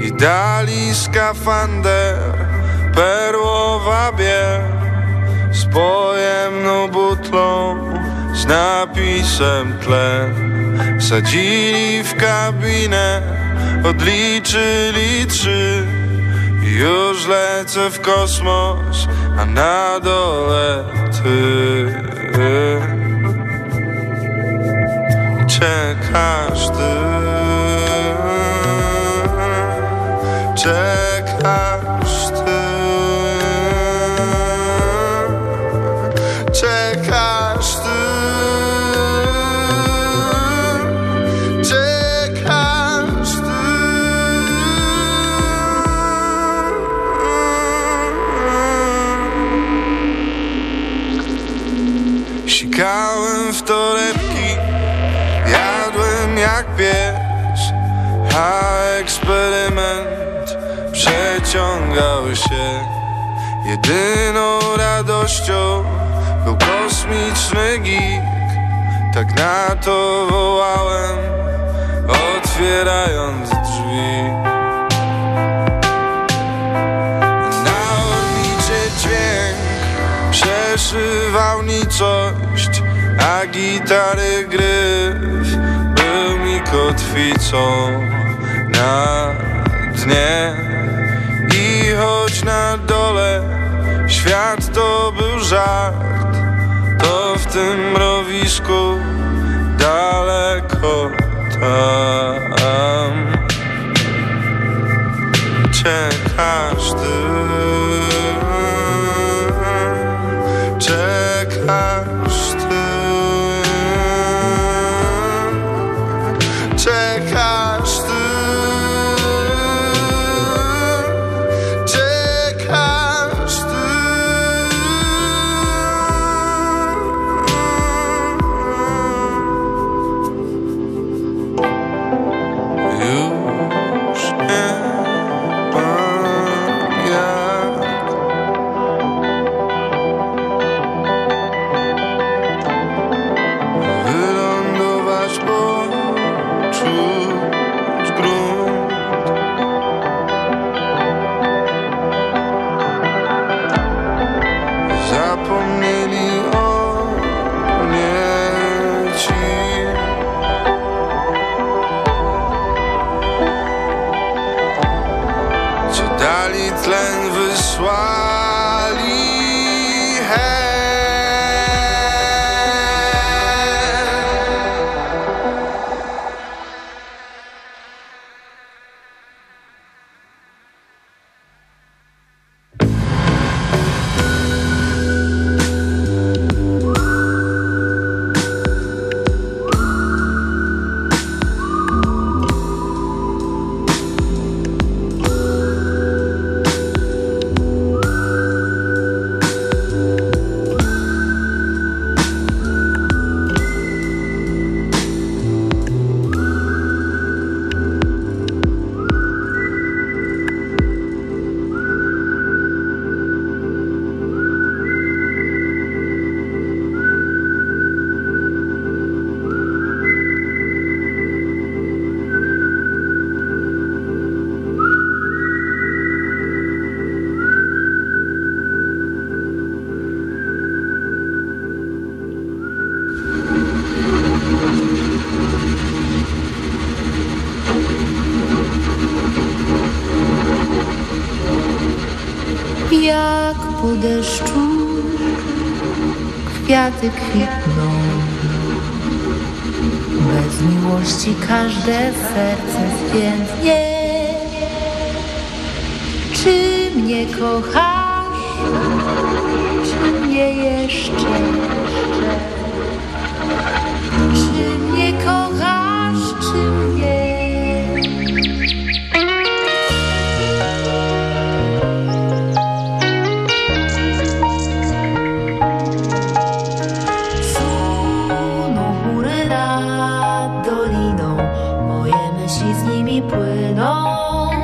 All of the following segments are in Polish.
I dali skafander, perłowa biel Z pojemną butlą, z napisem tlen Wsadzili w kabinę, odliczyli trzy. Już lecę w kosmos, a na dole ty. Czekasz ty Czekasz Sikałem w torebki, jadłem jak pies przeciągał się. Jedyną radością był kosmiczny gig. Tak na to wołałem, otwierając drzwi. Na orbicie dźwięk przeszywał nicość A gitary gryf był mi kotwicą na dnie choć na dole. Świat to był żart. To w tym mrowisku daleko tam. Czekasz ty. Jak deszczu kwiaty kwitną. Bez miłości każde serce zwiędnie. Czy mnie kochasz? Czy mnie jeszcze? baby, puedo.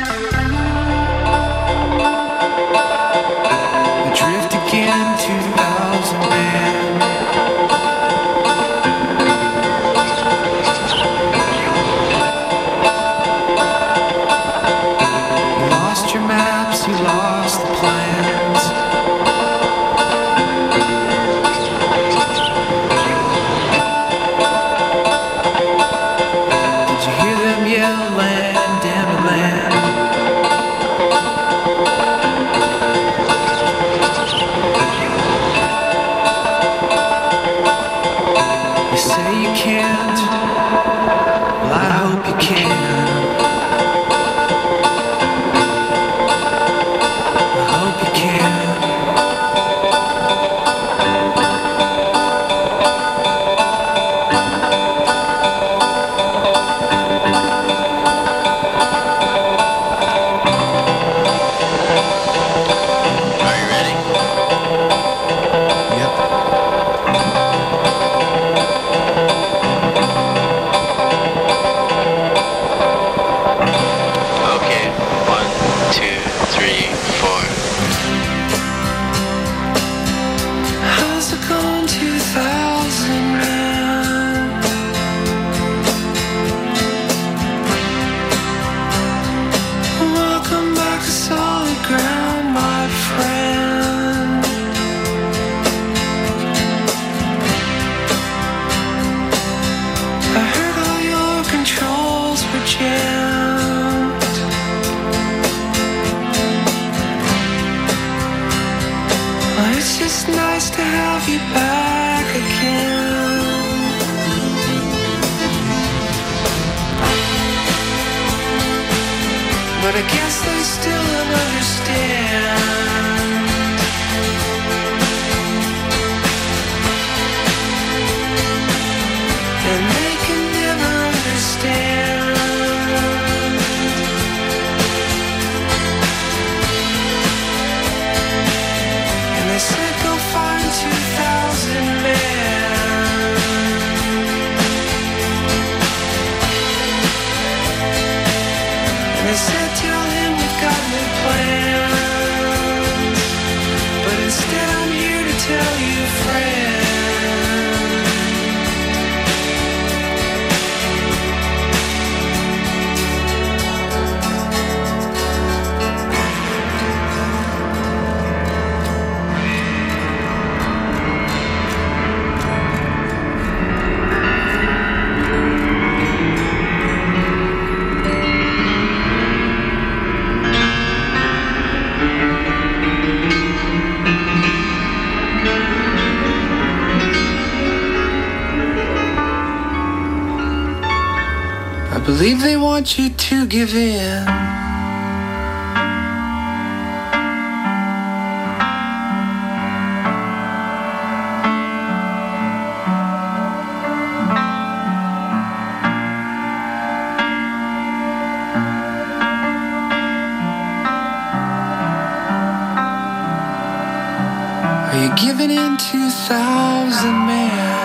Are you giving in to a thousand men?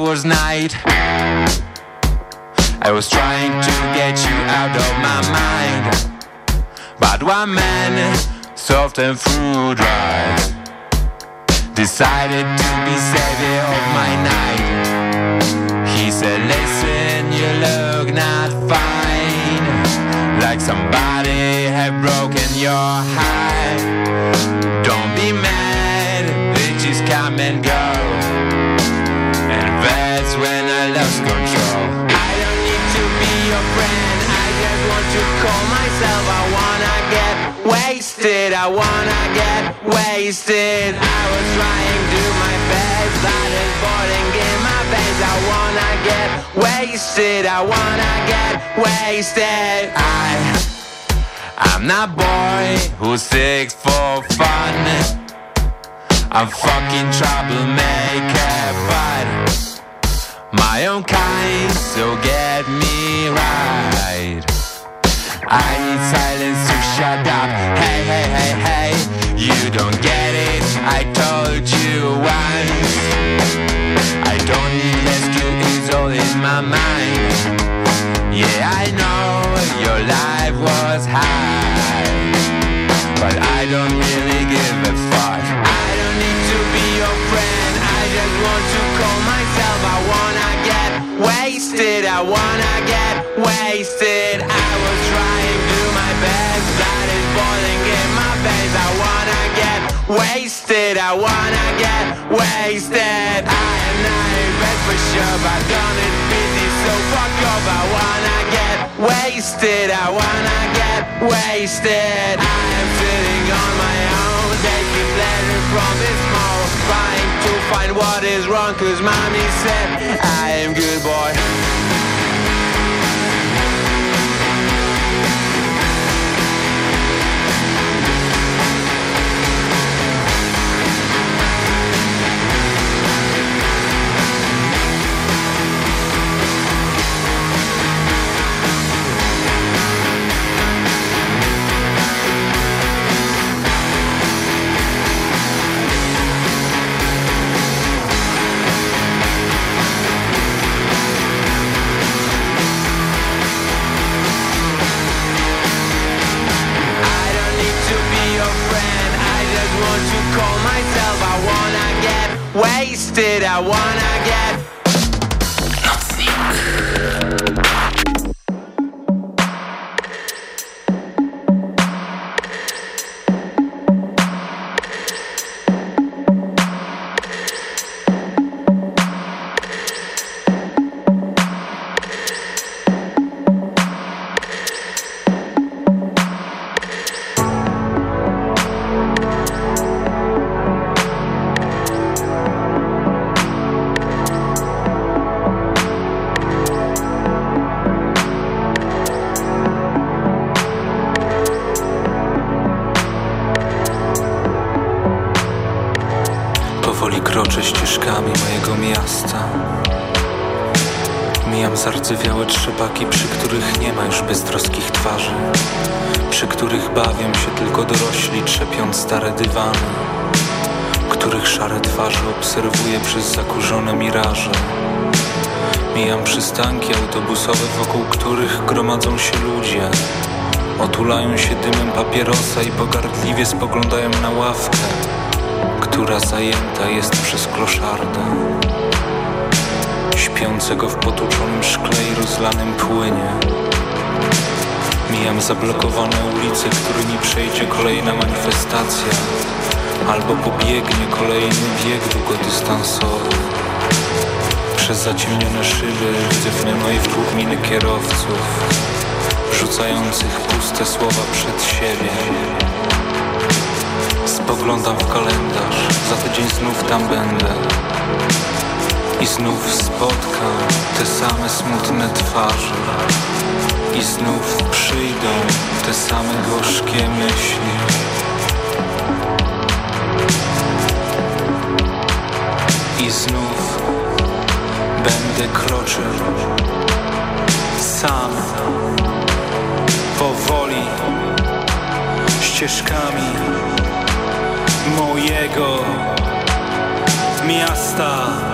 Was night. I was trying to get you out of my mind. But one man, soft and fruit dry Decided to be savior of my night. He said, listen, you look not fine. Like somebody had broken your heart. Don't be mad, bitches come and go I wanna get wasted. I was trying to do my best Blood is in my veins I wanna get wasted. I wanna get wasted. I I'm not boy who's sick for fun. I'm fucking troublemaker, but my own kind, so get me right. I need silence to shut up. Hey, hey, hey, hey, you don't get it. I told you once. I don't need rescue, it's all in my mind. Yeah, I know your life was high, but I don't really give a fuck. I don't need to be your friend. I just want to call myself. I wanna get wasted I wanna get wasted I wasted. I wanna get wasted. I am not best for sure But done it busy so fuck off. I wanna get wasted. I wanna get wasted. I am sitting on my own. Taking pleasure from this moment Trying to find what is wrong Cause mommy said I am good boy I wanna zablokowane ulice, którymi przejdzie kolejna manifestacja, albo pobiegnie kolejny bieg długodystansowy. Przez zaciemnione szyby widzę w wróg miny kierowców Rzucających puste słowa przed siebie. Spoglądam w kalendarz Za tydzień znów tam będę. I znów spotkam te same smutne twarze I znów przyjdą te same gorzkie myśli I znów będę kroczył sam, powoli, ścieżkami mojego miasta.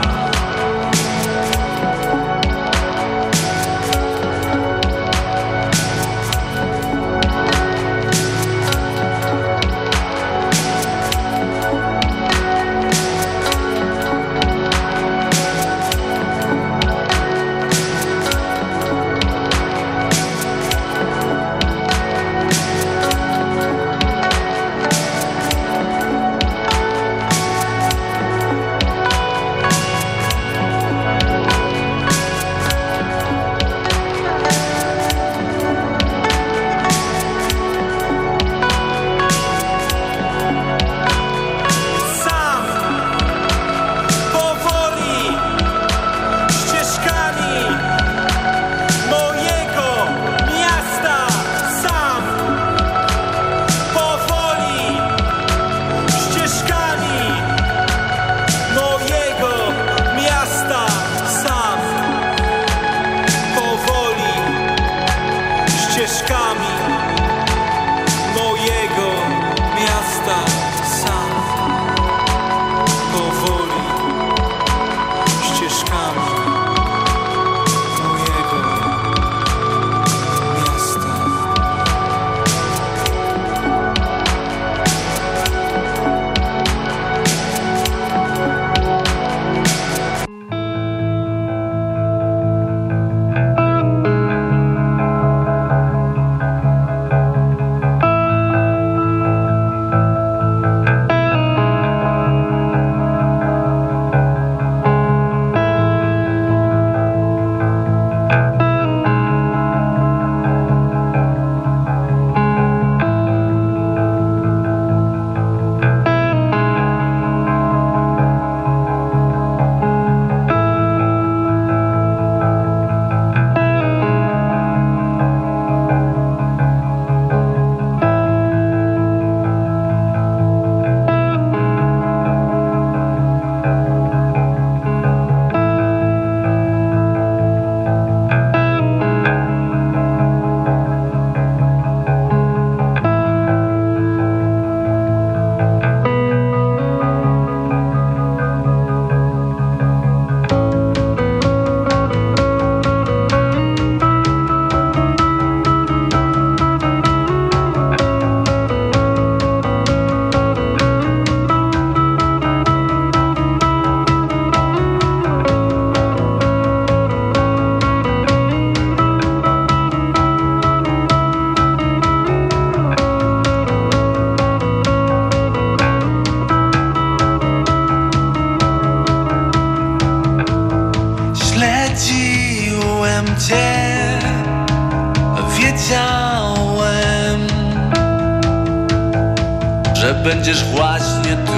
Będziesz właśnie tu.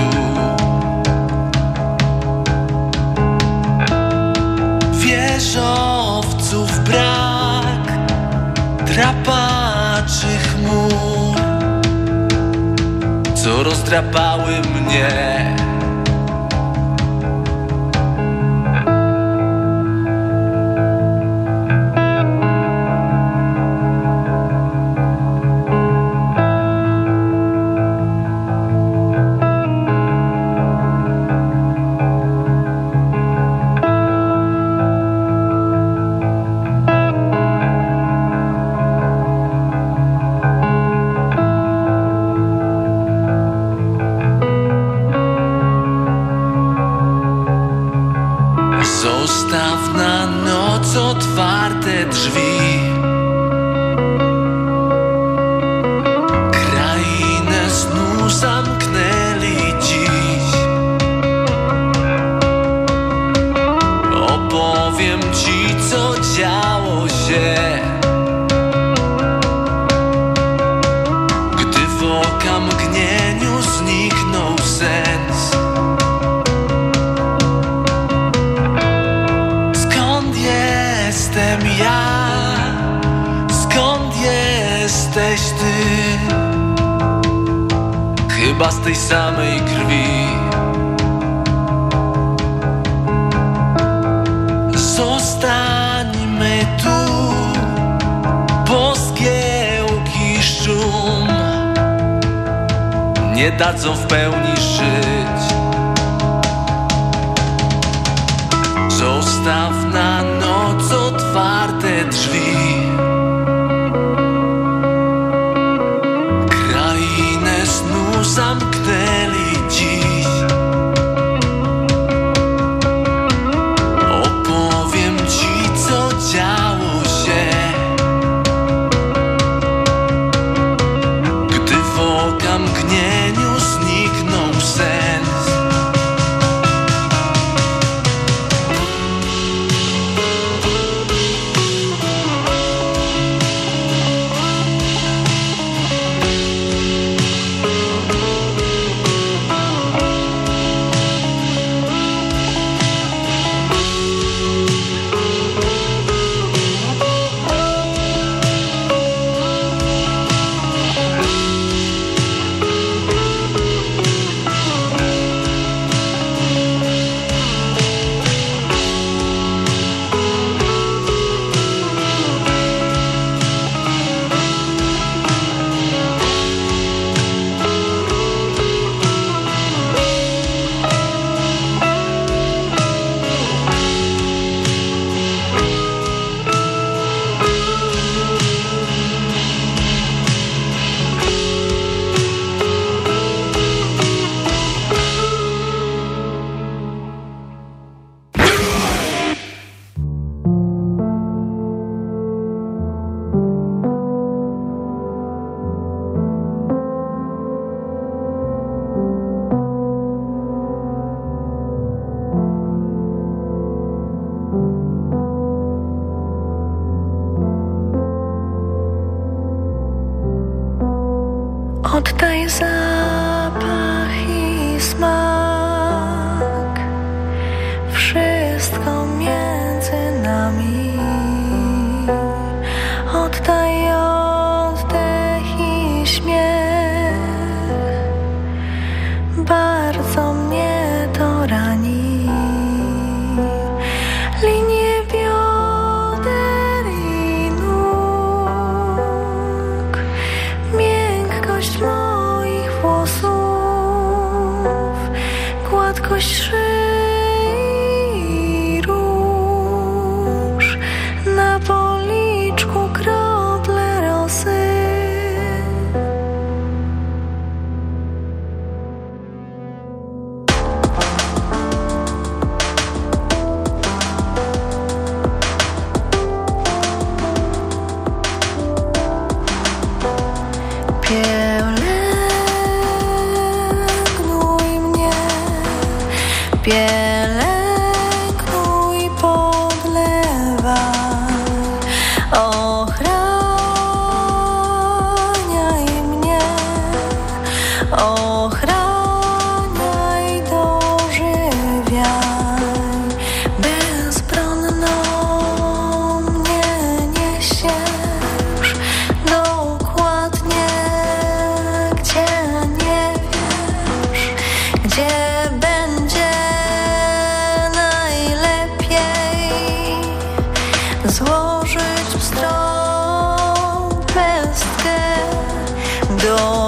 Wieżowców brak, drapaczy chmur, co rozdrapały mnie. nie dadzą w pełni żyć. Zostaw na noc otwarte drzwi. Krainę snu zamknięte. Days. wyciąć pstrą pestkę do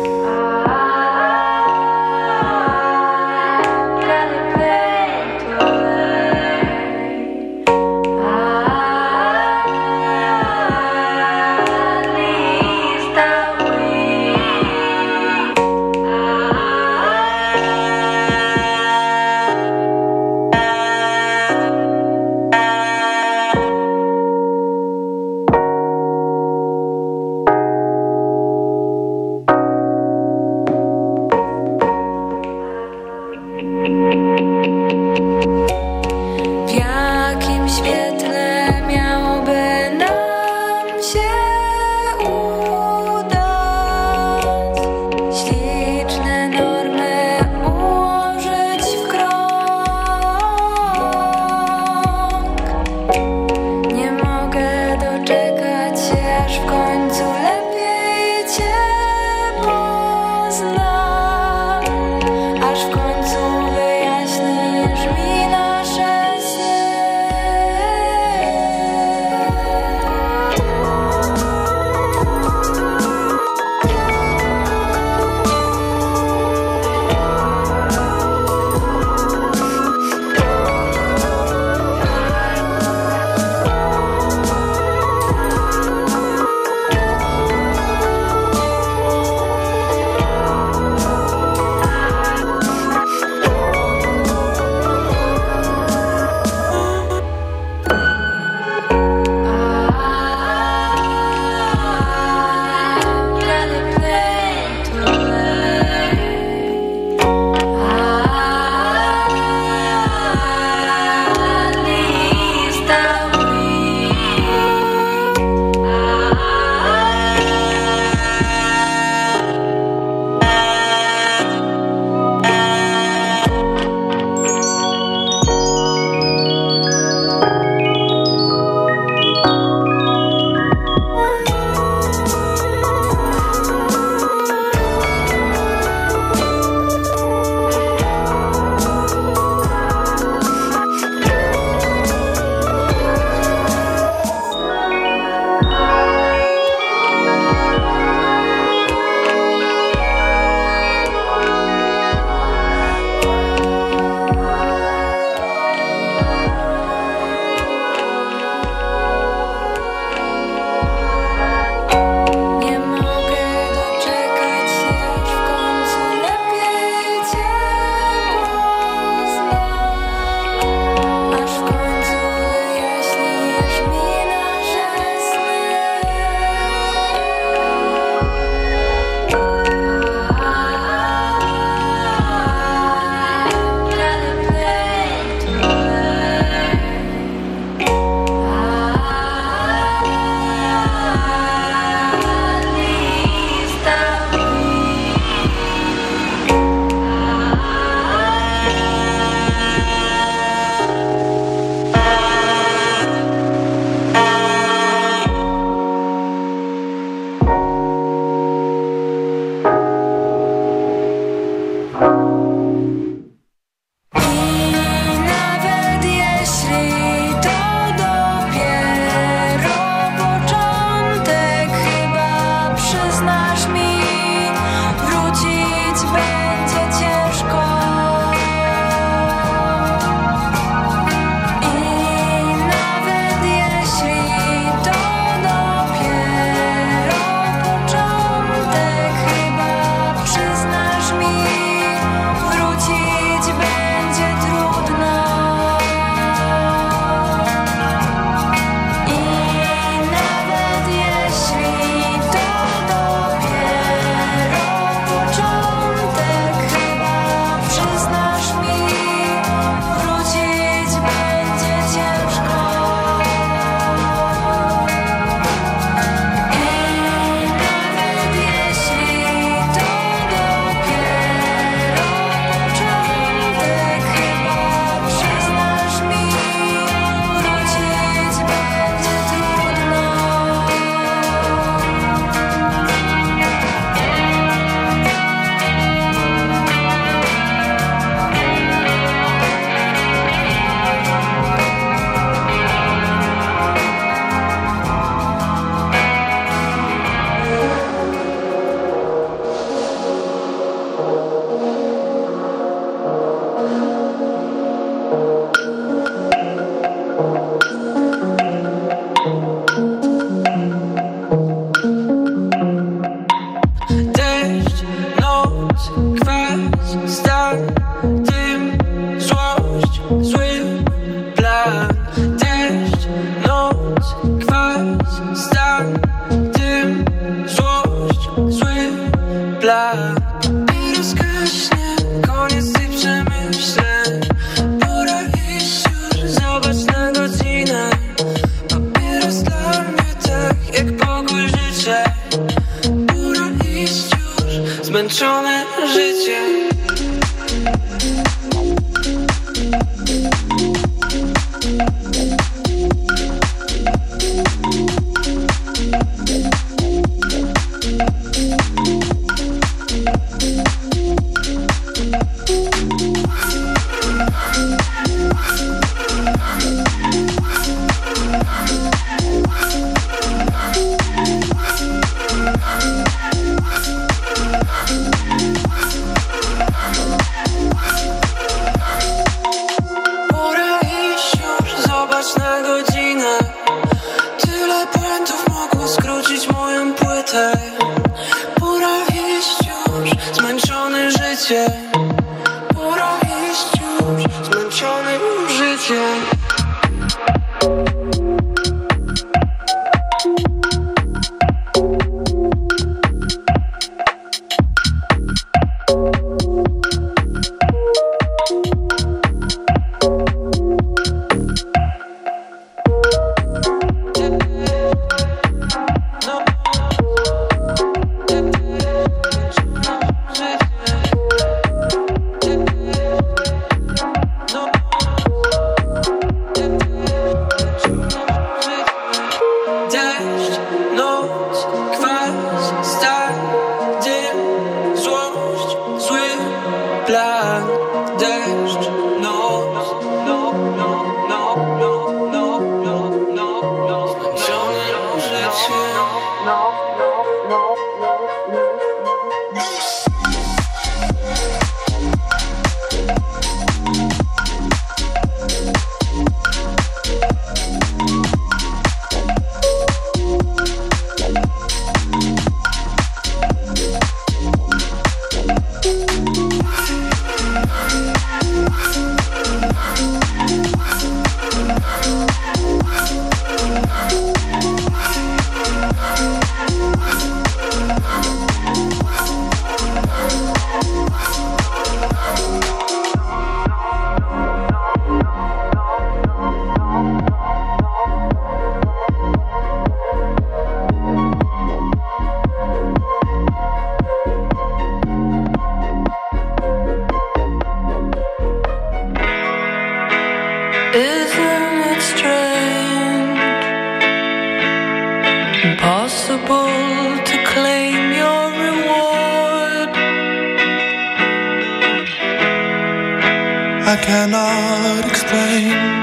I cannot explain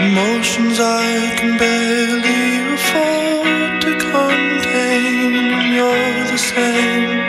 Emotions I can barely afford to contain. You're the same.